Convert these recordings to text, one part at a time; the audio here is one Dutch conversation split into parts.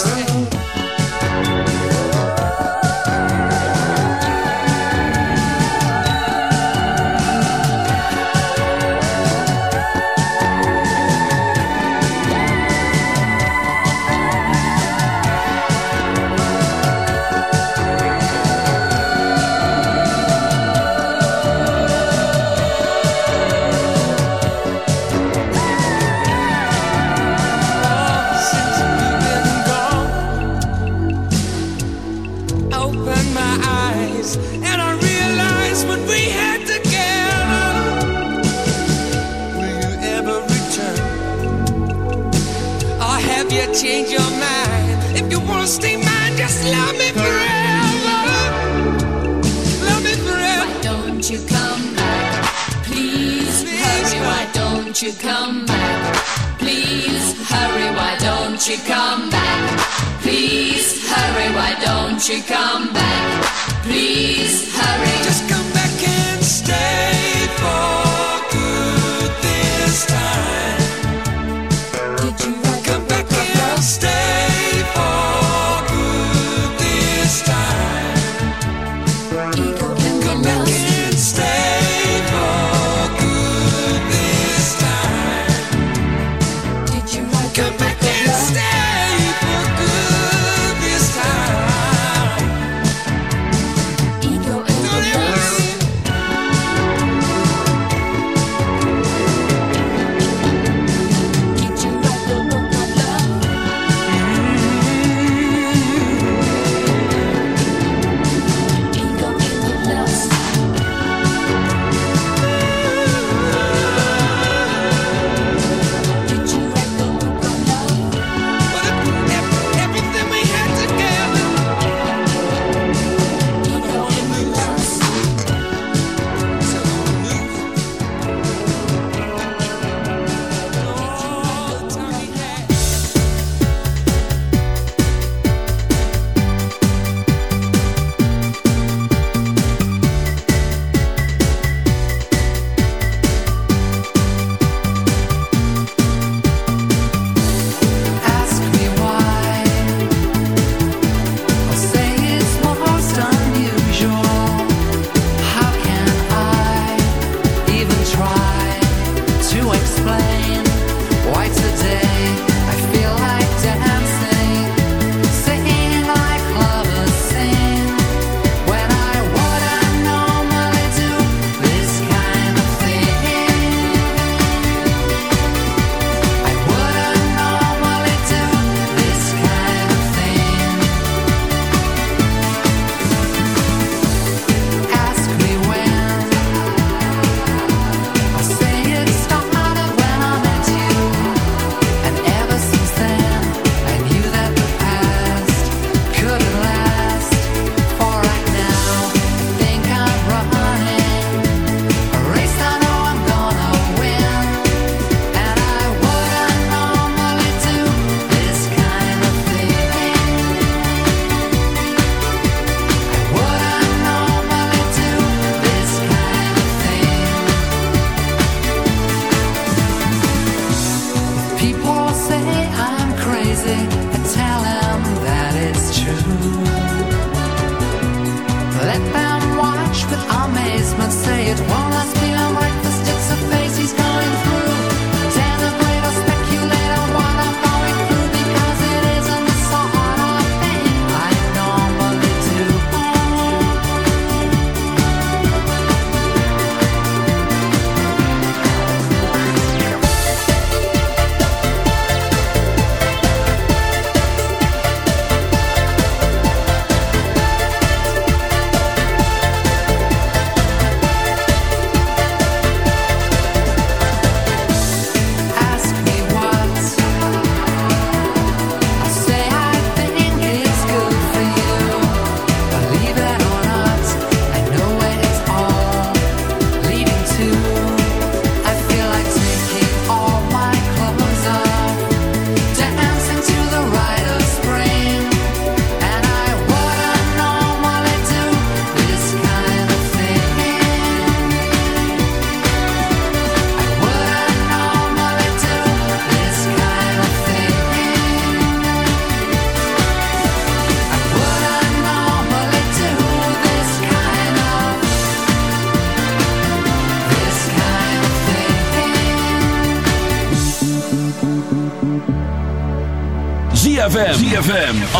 stay.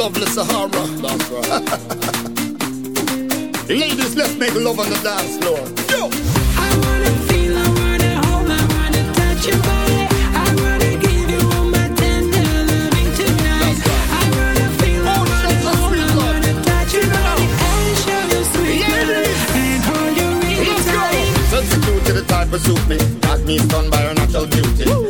Lovely Sahara. That's right. Ladies, let's make love on the dance floor. Yo! I wanna feel, I wanna hold, I wanna touch your body. I wanna give you all my tender loving tonight. I wanna feel, I wanna hold, I wanna touch your body and show you sweet love and hold you really Let's go! tight. Substitute to the type of suit me. Got me stunned by her natural beauty.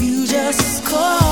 You just call.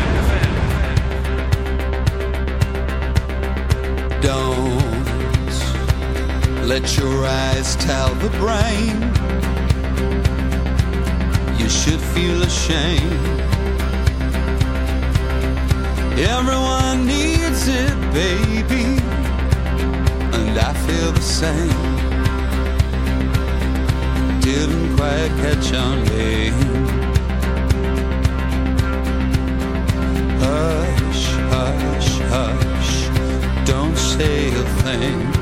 Let your eyes tell the brain you should feel ashamed. Everyone needs it, baby, and I feel the same. Didn't quite catch on, babe. Hush, hush, hush, don't say a thing.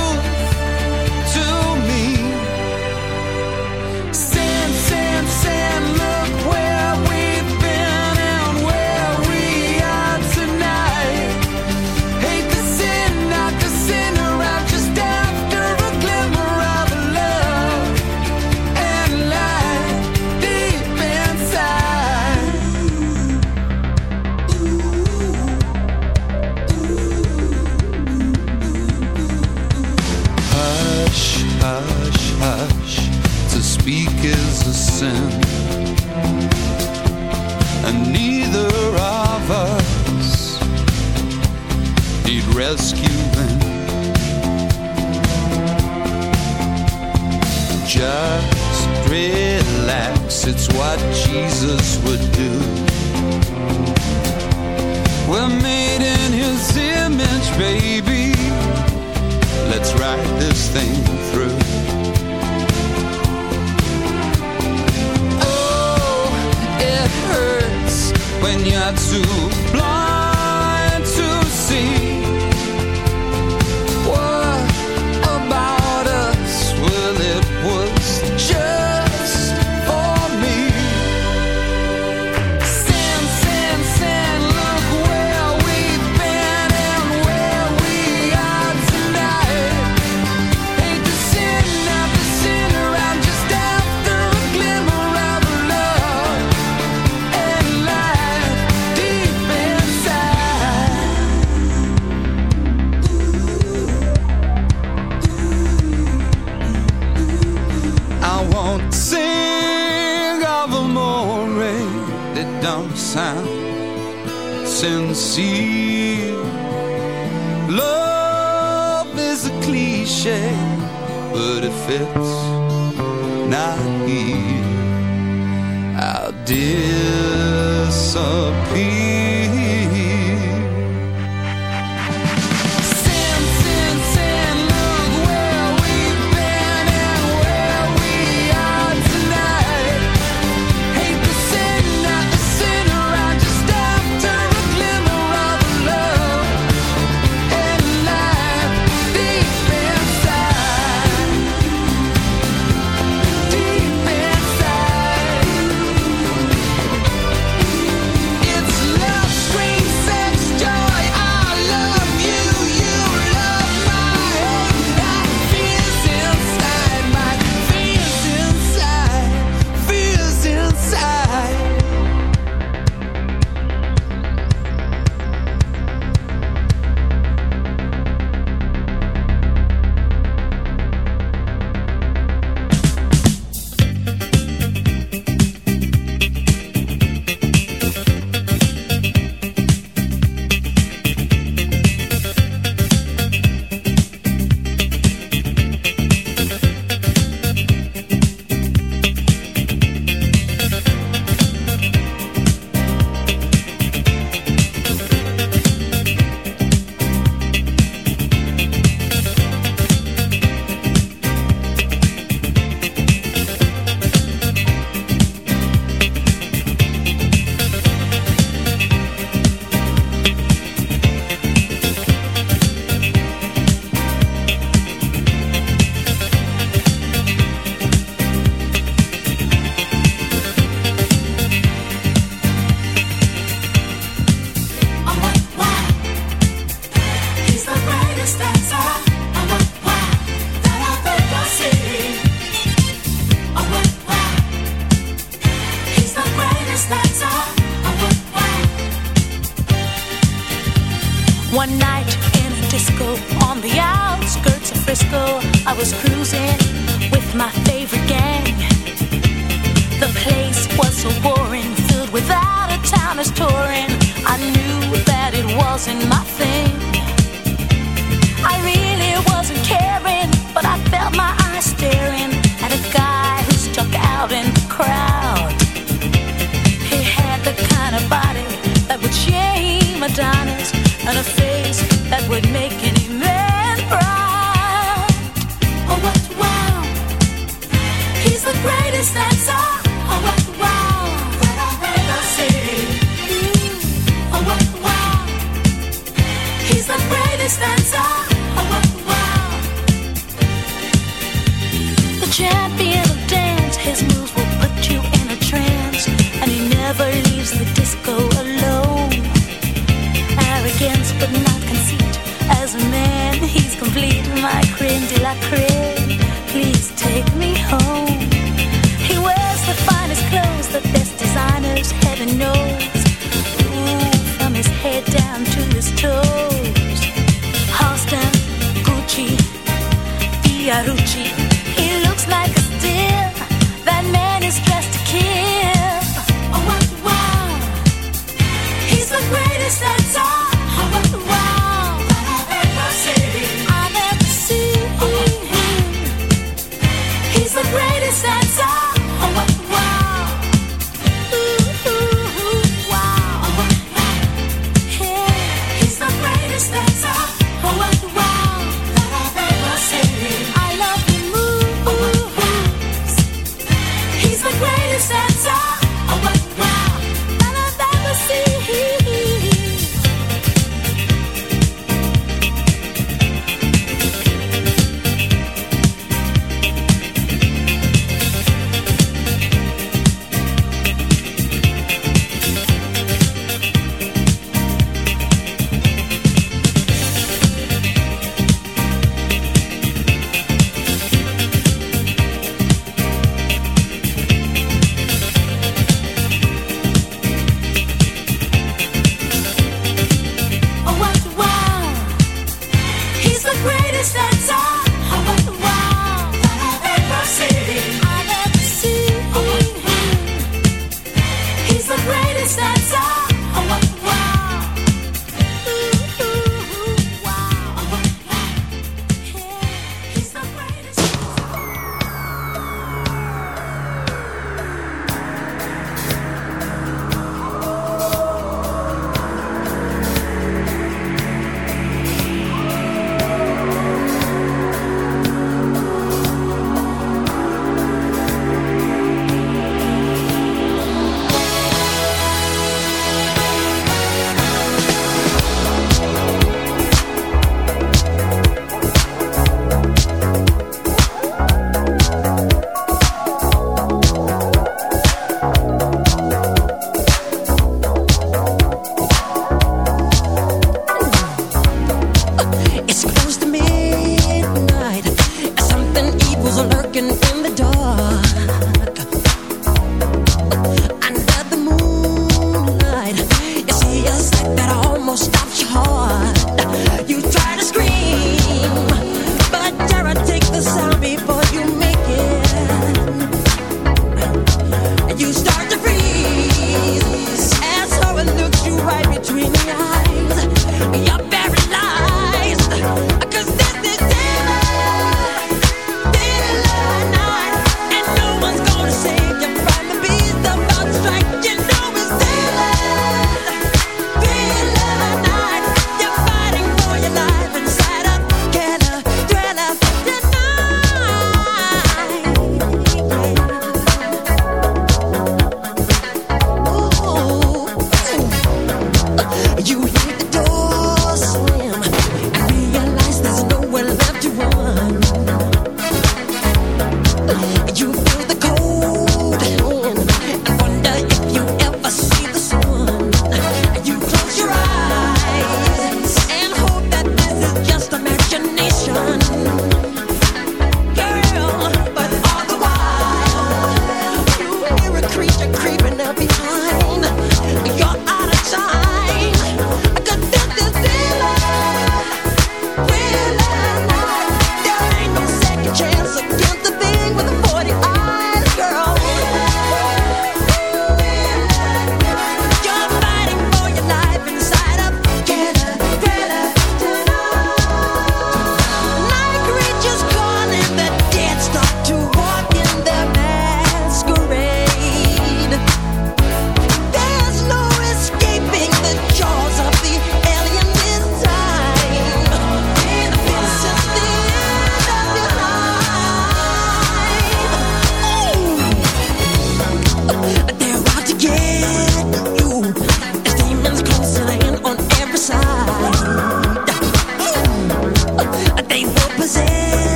rescuing. Just relax, it's what Jesus would do. We're made in his image, baby. Let's ride this thing through. Oh, it hurts when you're too blind to see. Sound sincere. Love is a cliche, but it fits not here. I'll disappear. Garucci.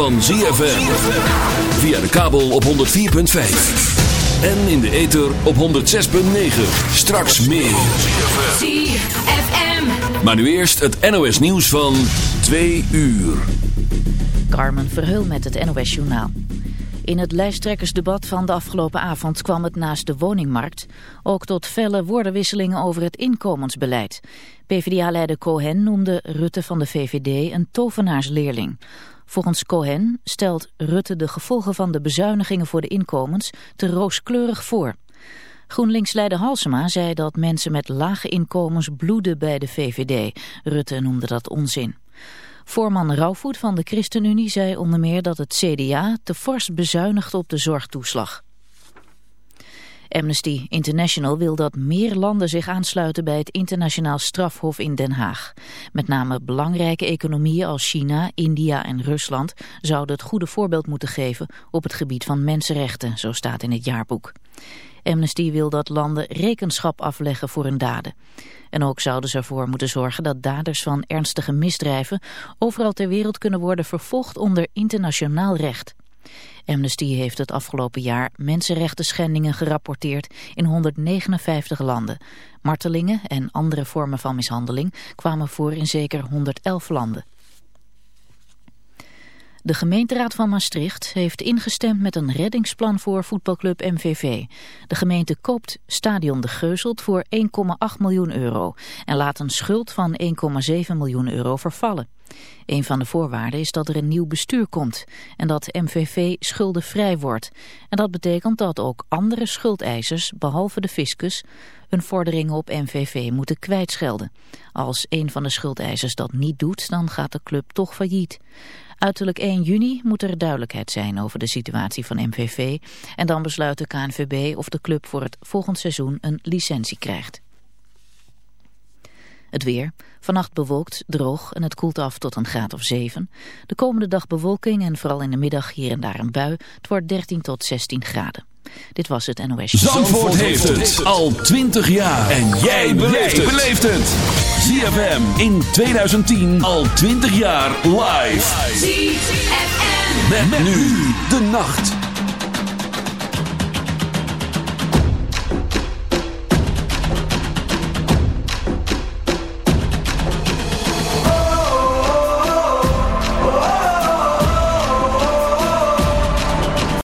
Van ZFM. Via de kabel op 104.5. En in de ether op 106.9. Straks meer. ZFM. Maar nu eerst het NOS nieuws van 2 uur. Carmen Verheul met het NOS Journaal. In het lijsttrekkersdebat van de afgelopen avond kwam het naast de woningmarkt ook tot felle woordenwisselingen over het inkomensbeleid. PvdA-leider Cohen noemde Rutte van de VVD een tovenaarsleerling. Volgens Cohen stelt Rutte de gevolgen van de bezuinigingen voor de inkomens te rooskleurig voor. GroenLinks-leider Halsema zei dat mensen met lage inkomens bloeden bij de VVD. Rutte noemde dat onzin. Voorman Rauwvoet van de ChristenUnie zei onder meer dat het CDA te fors bezuinigt op de zorgtoeslag. Amnesty International wil dat meer landen zich aansluiten bij het internationaal strafhof in Den Haag. Met name belangrijke economieën als China, India en Rusland zouden het goede voorbeeld moeten geven op het gebied van mensenrechten, zo staat in het jaarboek. Amnesty wil dat landen rekenschap afleggen voor hun daden. En ook zouden ze ervoor moeten zorgen dat daders van ernstige misdrijven overal ter wereld kunnen worden vervolgd onder internationaal recht. Amnesty heeft het afgelopen jaar mensenrechten schendingen gerapporteerd in 159 landen. Martelingen en andere vormen van mishandeling kwamen voor in zeker 111 landen. De gemeenteraad van Maastricht heeft ingestemd met een reddingsplan voor voetbalclub MVV. De gemeente koopt stadion De Geuzelt voor 1,8 miljoen euro en laat een schuld van 1,7 miljoen euro vervallen. Een van de voorwaarden is dat er een nieuw bestuur komt en dat MVV schuldenvrij wordt. En dat betekent dat ook andere schuldeisers, behalve de fiscus, hun vorderingen op MVV moeten kwijtschelden. Als een van de schuldeisers dat niet doet, dan gaat de club toch failliet. Uiterlijk 1 juni moet er duidelijkheid zijn over de situatie van MVV en dan besluit de KNVB of de club voor het volgend seizoen een licentie krijgt. Het weer. Vannacht bewolkt, droog en het koelt af tot een graad of 7. De komende dag bewolking en vooral in de middag hier en daar een bui. Het wordt 13 tot 16 graden. Dit was het NOS. Zandvoort heeft het al 20 jaar. En jij beleeft het. ZFM in 2010 al 20 jaar live. ZFM. Met nu de nacht.